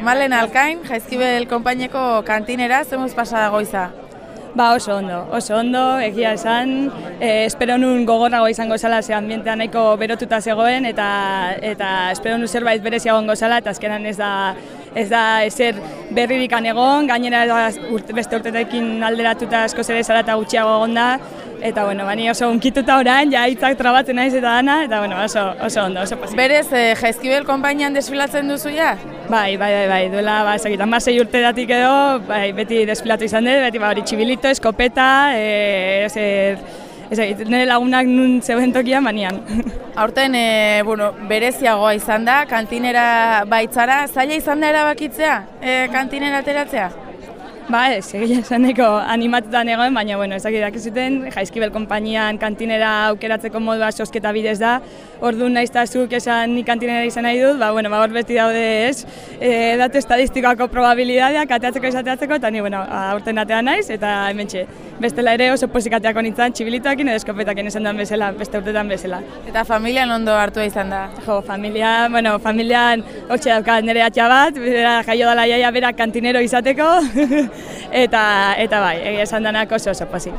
Malen Alkain, Jaizkibel konpaineko kantinera, zemuz pasa goiza? Ba oso ondo, oso ondo, egia esan, e, espero nun gogorrago izango zala, ze ambientea nahiko berotuta zegoen, eta eta espero nun zerbait berezia egongo zala, eta azkenan ez da ez da ezer berririkan egon, gainera urte, beste urtetekin alderatuta asko ere zara eta gutxiago egon da, eta bueno, bani oso unkituta orain, ja hitzak trabatzen naiz eta dana, eta bueno, oso, oso ondo, oso posible. Berez, eh, Jaizkibel konpainian desfilatzen duzu ja? Bai, bai, bai, bai, duela, ba, esakitan, masei urte datik edo, bai, beti desfilatu izan dut, beti, ba, hori txibilito, eskopeta, e, ezer, ez nire lagunak nun zeuden tokian, banian. Aurten, e, bueno, bereziagoa izan da, kantinera baitzara, zaila izan da erabakitzea, e, kantinera ateratzea? Ba, ez, egia esan animatutan egoen, baina, bueno, ez dakit zuten, jaizkibel konpainian kantinera aukeratzeko modua sosketa bidez da, orduan nahiz zuk esan ni kantinera izan nahi dut, ba, bueno, ba, hor beti daude ez, e, datu estadistikoako probabilidadeak ateatzeko esateatzeko, eta ni, bueno, aurten atea naiz, eta hemen txe, bestela ere oso posikateak nintzen, txibilituakin edo eskopetakin esan duen bezala, beste urtetan bezala. Eta familian ondo hartu izan da? Jo, familia, bueno, familian, hortxe daukat nire atxa bat, jaio dala jaia berak kantinero izateko, eta eta bai, egia esan denak oso oso posi.